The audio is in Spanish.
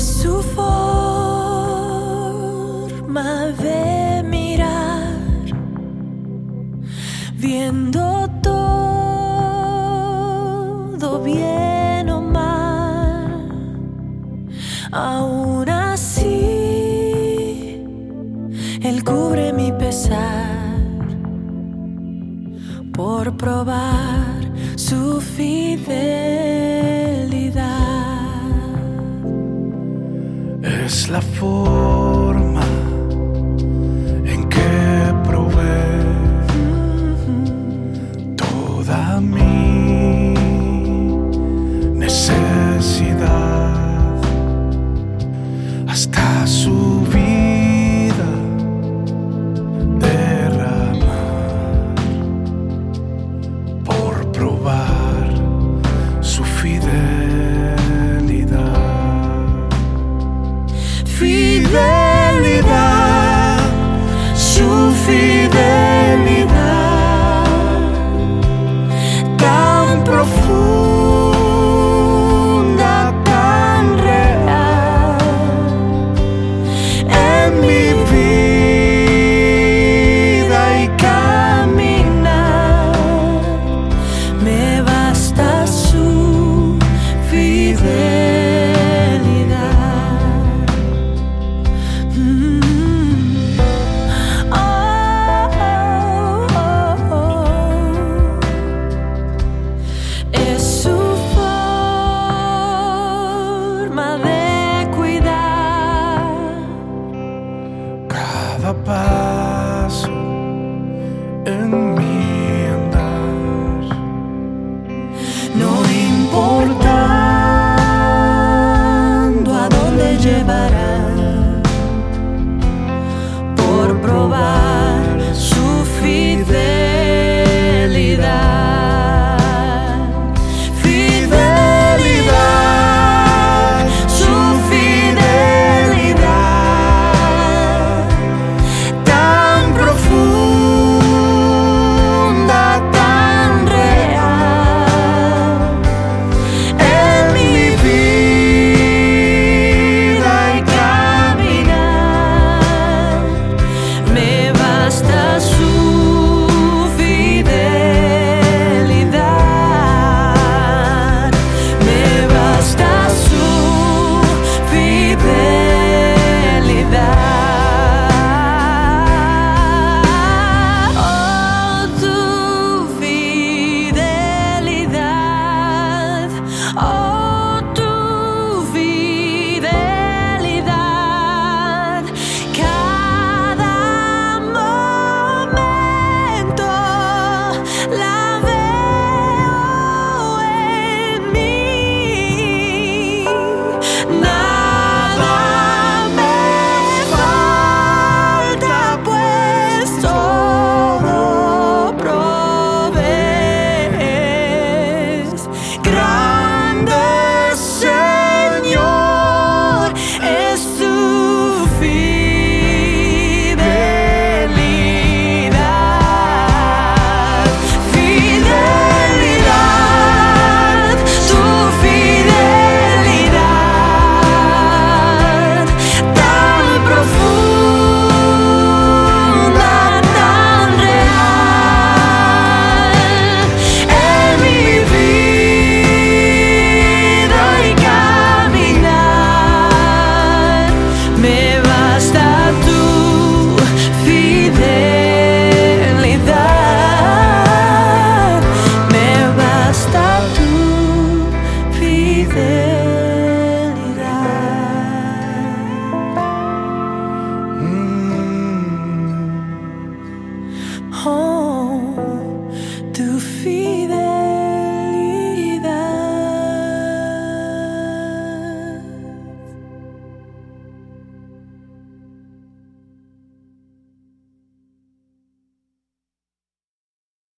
su forma de mirar, viendo todo bien o mal, aún así, él cubre mi pesar por probar su fidelidad. la forma en que provee toda mi necesidad. Hasta su in me.